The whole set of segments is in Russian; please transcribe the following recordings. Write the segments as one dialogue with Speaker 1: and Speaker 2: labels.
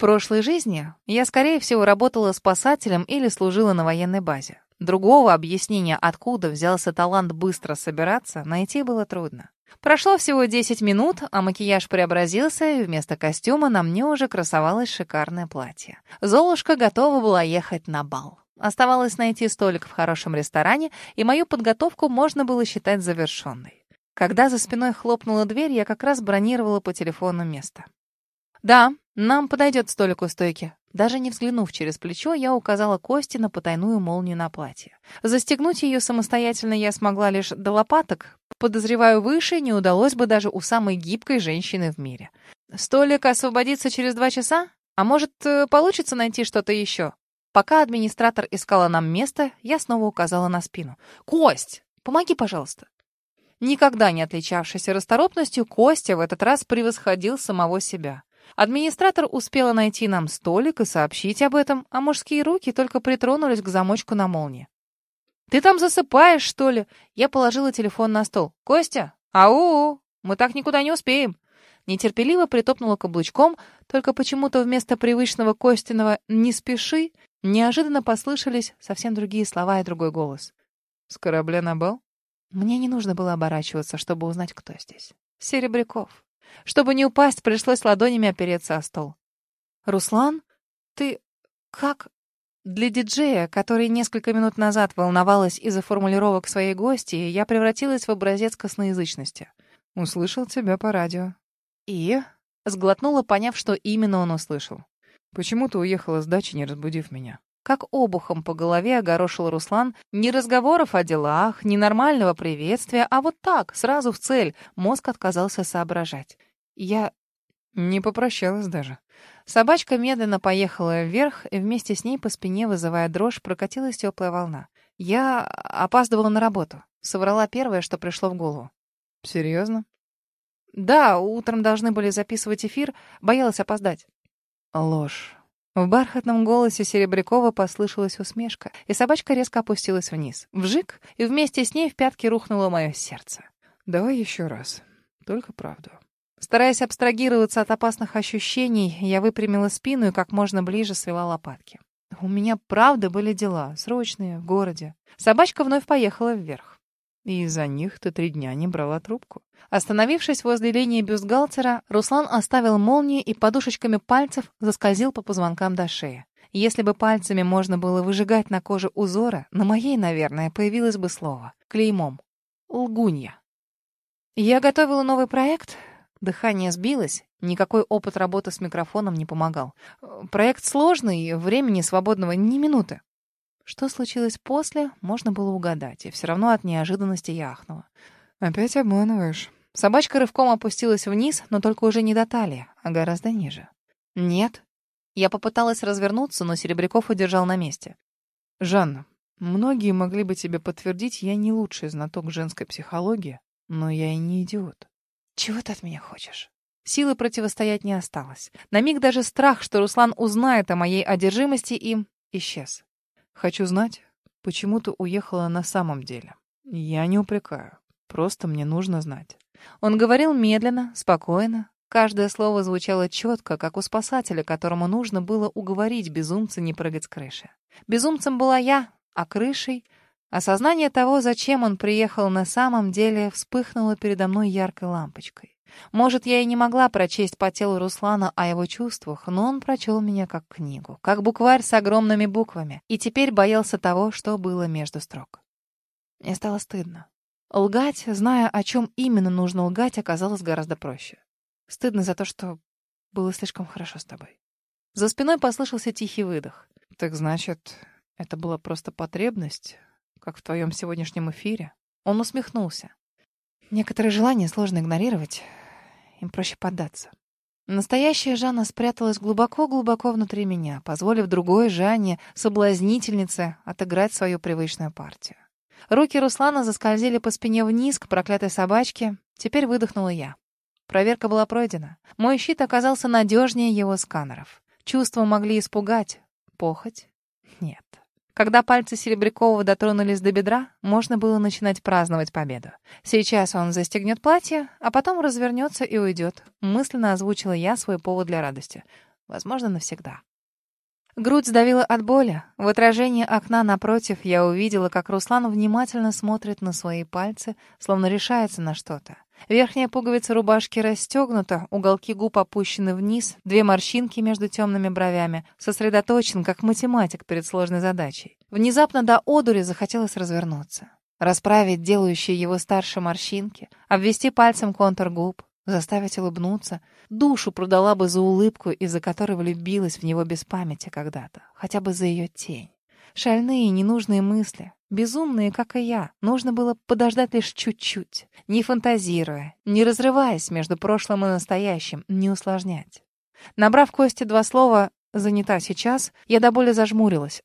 Speaker 1: прошлой жизни я, скорее всего, работала спасателем или служила на военной базе. Другого объяснения, откуда взялся талант быстро собираться, найти было трудно. Прошло всего 10 минут, а макияж преобразился, и вместо костюма на мне уже красовалось шикарное платье. Золушка готова была ехать на бал. Оставалось найти столик в хорошем ресторане, и мою подготовку можно было считать завершенной. Когда за спиной хлопнула дверь, я как раз бронировала по телефону место. «Да, нам подойдет столик у стойки». Даже не взглянув через плечо, я указала Косте на потайную молнию на платье. Застегнуть ее самостоятельно я смогла лишь до лопаток. Подозреваю, выше не удалось бы даже у самой гибкой женщины в мире. «Столик освободится через два часа? А может, э, получится найти что-то еще?» Пока администратор искала нам место, я снова указала на спину. «Кость, помоги, пожалуйста». Никогда не отличавшийся расторопностью, Костя в этот раз превосходил самого себя. Администратор успела найти нам столик и сообщить об этом, а мужские руки только притронулись к замочку на молнии. «Ты там засыпаешь, что ли?» Я положила телефон на стол. «Костя? Ау! Мы так никуда не успеем!» Нетерпеливо притопнула каблучком, только почему-то вместо привычного Костиного «не спеши» неожиданно послышались совсем другие слова и другой голос. «С корабля на бал?» Мне не нужно было оборачиваться, чтобы узнать, кто здесь. Серебряков. Чтобы не упасть, пришлось ладонями опереться о стол. «Руслан, ты как...» Для диджея, который несколько минут назад волновалась из-за формулировок своей гости, я превратилась в образец косноязычности. «Услышал тебя по радио». «И?» — сглотнула, поняв, что именно он услышал. «Почему ты уехала с дачи, не разбудив меня?» Как обухом по голове огорошил Руслан. Ни разговоров о делах, ни нормального приветствия, а вот так, сразу в цель. Мозг отказался соображать. Я не попрощалась даже. Собачка медленно поехала вверх, и вместе с ней по спине, вызывая дрожь, прокатилась теплая волна. Я опаздывала на работу. Соврала первое, что пришло в голову. Серьезно? Да, утром должны были записывать эфир, боялась опоздать. Ложь. В бархатном голосе Серебрякова послышалась усмешка, и собачка резко опустилась вниз. Вжик, и вместе с ней в пятки рухнуло мое сердце. «Давай еще раз. Только правду». Стараясь абстрагироваться от опасных ощущений, я выпрямила спину и как можно ближе свела лопатки. У меня правда были дела, срочные, в городе. Собачка вновь поехала вверх. И из-за них ты три дня не брала трубку. Остановившись возле линии бюстгальтера, Руслан оставил молнии и подушечками пальцев заскользил по позвонкам до шеи. Если бы пальцами можно было выжигать на коже узоры, на моей, наверное, появилось бы слово. Клеймом. Лгунья. Я готовила новый проект. Дыхание сбилось. Никакой опыт работы с микрофоном не помогал. Проект сложный, времени свободного ни минуты. Что случилось после, можно было угадать, и все равно от неожиданности я ахнула. «Опять обманываешь». Собачка рывком опустилась вниз, но только уже не до талии, а гораздо ниже. «Нет». Я попыталась развернуться, но Серебряков удержал на месте. «Жанна, многие могли бы тебе подтвердить, я не лучший знаток женской психологии, но я и не идиот». «Чего ты от меня хочешь?» Силы противостоять не осталось. На миг даже страх, что Руслан узнает о моей одержимости им, исчез. Хочу знать, почему ты уехала на самом деле. Я не упрекаю. Просто мне нужно знать. Он говорил медленно, спокойно. Каждое слово звучало четко, как у спасателя, которому нужно было уговорить безумца не прыгать с крыши. Безумцем была я, а крышей... Осознание того, зачем он приехал на самом деле, вспыхнуло передо мной яркой лампочкой. Может, я и не могла прочесть по телу Руслана о его чувствах, но он прочел меня как книгу, как букварь с огромными буквами, и теперь боялся того, что было между строк. Мне стало стыдно. Лгать, зная, о чем именно нужно лгать, оказалось гораздо проще. Стыдно за то, что было слишком хорошо с тобой. За спиной послышался тихий выдох. «Так значит, это была просто потребность, как в твоем сегодняшнем эфире?» Он усмехнулся. «Некоторые желания сложно игнорировать, им проще поддаться. Настоящая Жанна спряталась глубоко-глубоко внутри меня, позволив другой Жанне, соблазнительнице, отыграть свою привычную партию. Руки Руслана заскользили по спине вниз к проклятой собачке. Теперь выдохнула я. Проверка была пройдена. Мой щит оказался надежнее его сканеров. Чувства могли испугать. Похоть? Нет. Когда пальцы Серебрякова дотронулись до бедра, можно было начинать праздновать победу. Сейчас он застегнет платье, а потом развернется и уйдет. Мысленно озвучила я свой повод для радости. Возможно, навсегда. Грудь сдавила от боли. В отражении окна напротив я увидела, как Руслан внимательно смотрит на свои пальцы, словно решается на что-то. Верхняя пуговица рубашки расстегнута, уголки губ опущены вниз, две морщинки между темными бровями, сосредоточен, как математик перед сложной задачей. Внезапно до одури захотелось развернуться. Расправить делающие его старше морщинки, обвести пальцем контур губ, заставить улыбнуться. Душу продала бы за улыбку, из-за которой влюбилась в него без памяти когда-то, хотя бы за ее тень. Шальные, ненужные мысли, безумные, как и я. Нужно было подождать лишь чуть-чуть, не фантазируя, не разрываясь между прошлым и настоящим, не усложнять. Набрав Кости два слова «занята сейчас», я до боли зажмурилась.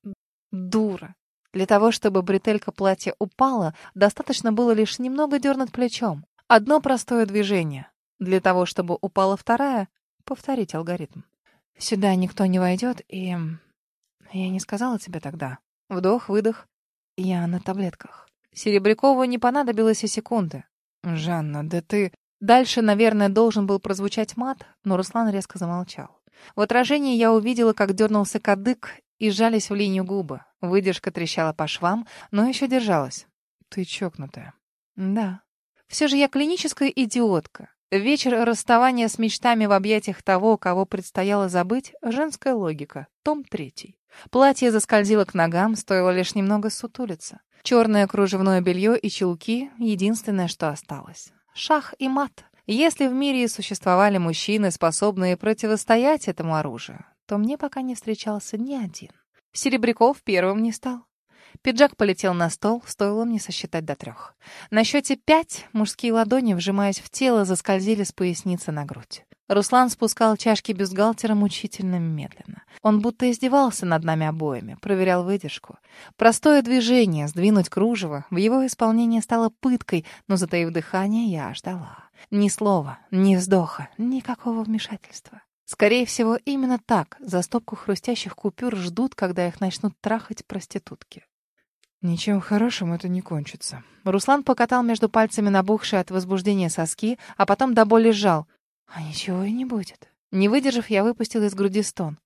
Speaker 1: Дура. Для того, чтобы бретелька платья упала, достаточно было лишь немного дернуть плечом. Одно простое движение. Для того, чтобы упала вторая, повторить алгоритм. Сюда никто не войдет, и... Я не сказала тебе тогда. Вдох, выдох. Я на таблетках. Серебрякову не понадобилось и секунды. «Жанна, да ты...» Дальше, наверное, должен был прозвучать мат, но Руслан резко замолчал. В отражении я увидела, как дернулся кадык и сжались в линию губы. Выдержка трещала по швам, но еще держалась. «Ты чокнутая». «Да». «Все же я клиническая идиотка. Вечер расставания с мечтами в объятиях того, кого предстояло забыть — женская логика. Том третий. Платье заскользило к ногам, стоило лишь немного сутулиться. Черное кружевное белье и чулки — единственное, что осталось. Шах и мат. Если в мире существовали мужчины, способные противостоять этому оружию, то мне пока не встречался ни один. Серебряков первым не стал. Пиджак полетел на стол, стоило мне сосчитать до трех. На счете пять мужские ладони, вжимаясь в тело, заскользили с поясницы на грудь. Руслан спускал чашки бюстгальтера мучительно медленно. Он будто издевался над нами обоими, проверял выдержку. Простое движение, сдвинуть кружево, в его исполнении стало пыткой, но, затаив дыхание, я ждала. Ни слова, ни вздоха, никакого вмешательства. Скорее всего, именно так за стопку хрустящих купюр ждут, когда их начнут трахать проститутки. Ничем хорошим это не кончится. Руслан покатал между пальцами набухшие от возбуждения соски, а потом до боли сжал. А ничего и не будет. Не выдержав, я выпустил из груди стон.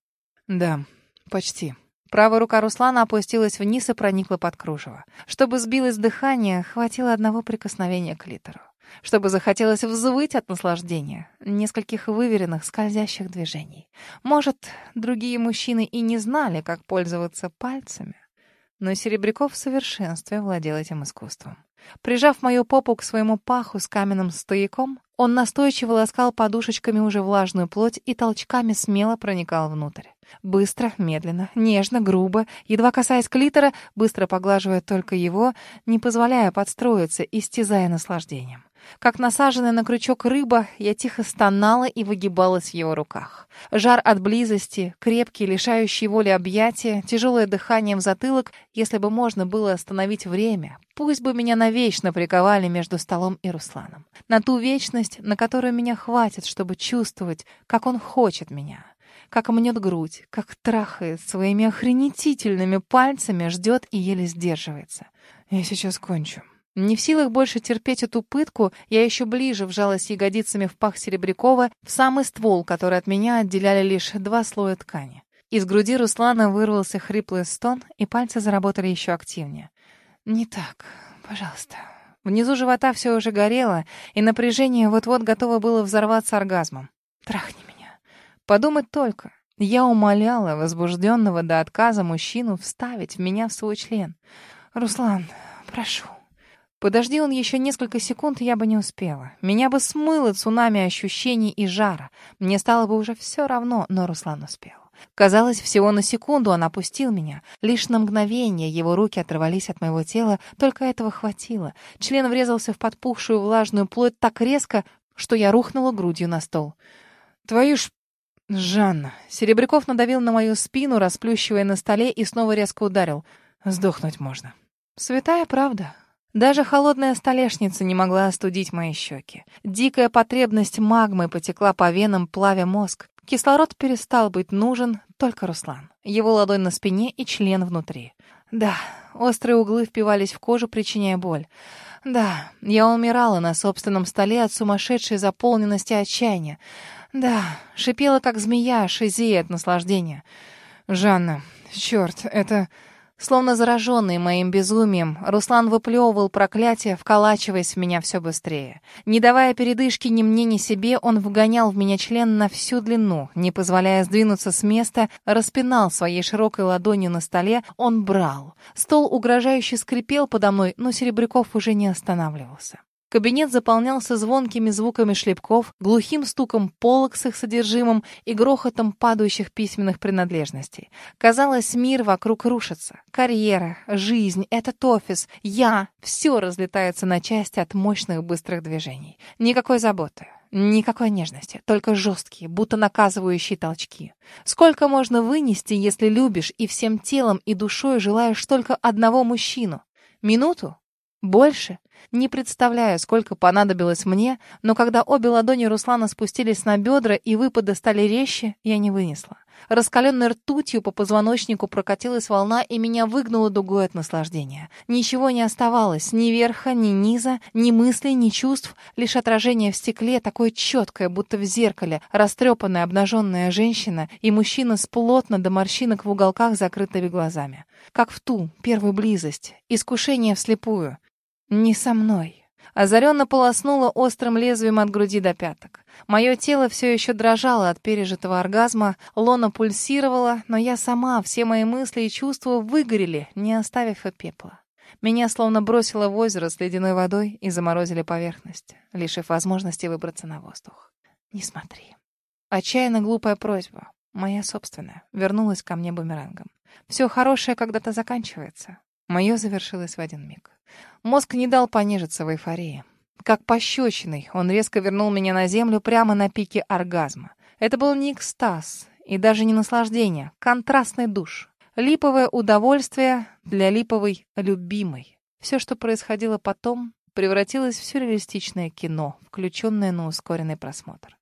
Speaker 1: Да, почти. Правая рука Руслана опустилась вниз и проникла под кружево. Чтобы сбилось дыхание, хватило одного прикосновения к литеру чтобы захотелось взвыть от наслаждения, нескольких выверенных скользящих движений. Может, другие мужчины и не знали, как пользоваться пальцами, но Серебряков в совершенстве владел этим искусством. Прижав мою попу к своему паху с каменным стояком, он настойчиво ласкал подушечками уже влажную плоть и толчками смело проникал внутрь. Быстро, медленно, нежно, грубо, едва касаясь клитора, быстро поглаживая только его, не позволяя подстроиться, истязая наслаждением. Как насаженная на крючок рыба, я тихо стонала и выгибалась в его руках. Жар от близости, крепкие, лишающие воли объятия, тяжелое дыхание в затылок, если бы можно было остановить время. Пусть бы меня навечно приковали между столом и Русланом. На ту вечность, на которую меня хватит, чтобы чувствовать, как он хочет меня. Как мнет грудь, как трахает своими охренетительными пальцами, ждет и еле сдерживается. Я сейчас кончу. Не в силах больше терпеть эту пытку, я еще ближе вжалась ягодицами в пах Серебрякова, в самый ствол, который от меня отделяли лишь два слоя ткани. Из груди Руслана вырвался хриплый стон, и пальцы заработали еще активнее. «Не так, пожалуйста». Внизу живота все уже горело, и напряжение вот-вот готово было взорваться оргазмом. «Трахни меня». Подумать только. Я умоляла возбужденного до отказа мужчину вставить меня в свой член. «Руслан, прошу». Подожди он еще несколько секунд, я бы не успела. Меня бы смыло цунами ощущений и жара. Мне стало бы уже все равно, но Руслан успел. Казалось, всего на секунду он опустил меня. Лишь на мгновение его руки оторвались от моего тела, только этого хватило. Член врезался в подпухшую влажную плоть так резко, что я рухнула грудью на стол. «Твою ж...» «Жанна!» Серебряков надавил на мою спину, расплющивая на столе, и снова резко ударил. «Сдохнуть можно». «Святая правда. Даже холодная столешница не могла остудить мои щеки. Дикая потребность магмы потекла по венам, плавя мозг. Кислород перестал быть нужен, только Руслан. Его ладонь на спине и член внутри. Да, острые углы впивались в кожу, причиняя боль. Да, я умирала на собственном столе от сумасшедшей заполненности отчаяния. Да, шипела, как змея, шизея от наслаждения. «Жанна, черт, это...» Словно зараженный моим безумием, Руслан выплевывал проклятие, вколачиваясь в меня все быстрее. Не давая передышки ни мне, ни себе, он вгонял в меня член на всю длину, не позволяя сдвинуться с места, распинал своей широкой ладонью на столе, он брал. Стол угрожающе скрипел подо мной, но Серебряков уже не останавливался. Кабинет заполнялся звонкими звуками шлепков, глухим стуком полок с их содержимым и грохотом падающих письменных принадлежностей. Казалось, мир вокруг рушится. Карьера, жизнь, этот офис, я — все разлетается на части от мощных быстрых движений. Никакой заботы. Никакой нежности, только жесткие, будто наказывающие толчки. Сколько можно вынести, если любишь и всем телом и душой желаешь только одного мужчину? Минуту? Больше? Не представляю, сколько понадобилось мне, но когда обе ладони Руслана спустились на бедра и выпады стали резче, я не вынесла. Раскаленной ртутью по позвоночнику прокатилась волна и меня выгнуло дугой от наслаждения. Ничего не оставалось, ни верха, ни низа, ни мыслей, ни чувств, лишь отражение в стекле, такое четкое, будто в зеркале, растрепанная обнаженная женщина и мужчина с плотно до морщинок в уголках закрытыми глазами. Как в ту, первую близость, искушение вслепую. Не со мной. Озаренно полоснула острым лезвием от груди до пяток. Мое тело все еще дрожало от пережитого оргазма, лона пульсировала, но я сама, все мои мысли и чувства выгорели, не оставив и пепла. Меня словно бросило в озеро с ледяной водой и заморозили поверхность, лишив возможности выбраться на воздух. Не смотри. Отчаянно глупая просьба, моя собственная, вернулась ко мне бумерангом. Все хорошее когда-то заканчивается. Мое завершилось в один миг. Мозг не дал понежиться в эйфории. Как пощечиной, он резко вернул меня на землю прямо на пике оргазма. Это был не экстаз и даже не наслаждение, контрастный душ. Липовое удовольствие для липовой любимой. Все, что происходило потом, превратилось в сюрреалистичное кино, включенное на ускоренный просмотр.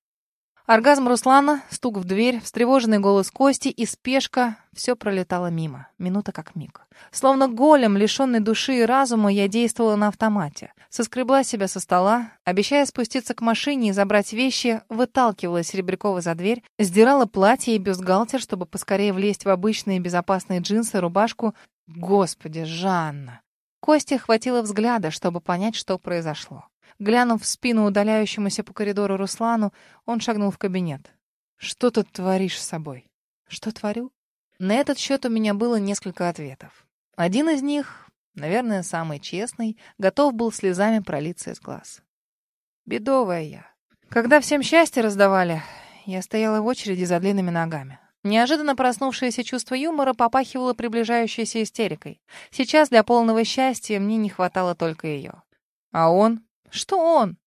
Speaker 1: Оргазм Руслана, стук в дверь, встревоженный голос Кости и спешка — все пролетало мимо, минута как миг. Словно голем, лишенный души и разума, я действовала на автомате. Соскребла себя со стола, обещая спуститься к машине и забрать вещи, выталкивала Серебрякова за дверь, сдирала платье и бюстгальтер, чтобы поскорее влезть в обычные безопасные джинсы, рубашку. Господи, Жанна! Косте хватило взгляда, чтобы понять, что произошло. Глянув в спину удаляющемуся по коридору Руслану, он шагнул в кабинет. «Что ты творишь с собой?» «Что творю?» На этот счет у меня было несколько ответов. Один из них, наверное, самый честный, готов был слезами пролиться из глаз. Бедовая я. Когда всем счастье раздавали, я стояла в очереди за длинными ногами. Неожиданно проснувшееся чувство юмора попахивало приближающейся истерикой. Сейчас для полного счастья мне не хватало только ее. А он что он?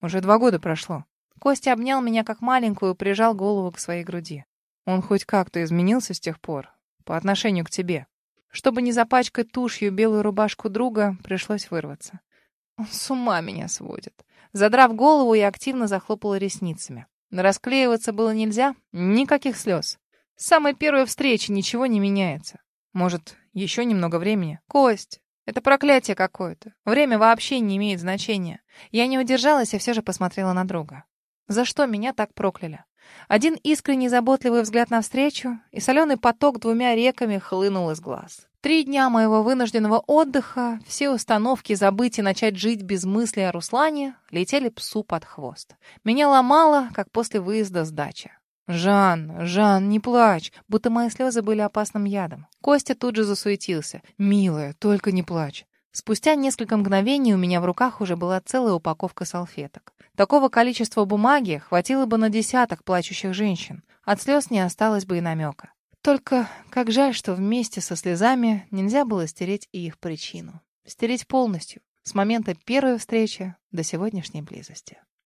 Speaker 1: Уже два года прошло. Костя обнял меня как маленькую и прижал голову к своей груди. Он хоть как-то изменился с тех пор по отношению к тебе. Чтобы не запачкать тушью белую рубашку друга, пришлось вырваться. Он с ума меня сводит. Задрав голову, я активно захлопала ресницами. Расклеиваться было нельзя, никаких слез. С самой первой встречи ничего не меняется. Может, еще немного времени? Кость, это проклятие какое-то. Время вообще не имеет значения. Я не удержалась и все же посмотрела на друга. За что меня так прокляли? Один искренний заботливый взгляд навстречу, и соленый поток двумя реками хлынул из глаз. Три дня моего вынужденного отдыха, все установки забыть и начать жить без мысли о Руслане, летели псу под хвост. Меня ломало, как после выезда с дачи. «Жан, Жан, не плачь!» Будто мои слезы были опасным ядом. Костя тут же засуетился. «Милая, только не плачь!» Спустя несколько мгновений у меня в руках уже была целая упаковка салфеток. Такого количества бумаги хватило бы на десяток плачущих женщин. От слез не осталось бы и намека. Только как жаль, что вместе со слезами нельзя было стереть и их причину. Стереть полностью, с момента первой встречи до сегодняшней близости.